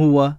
rua.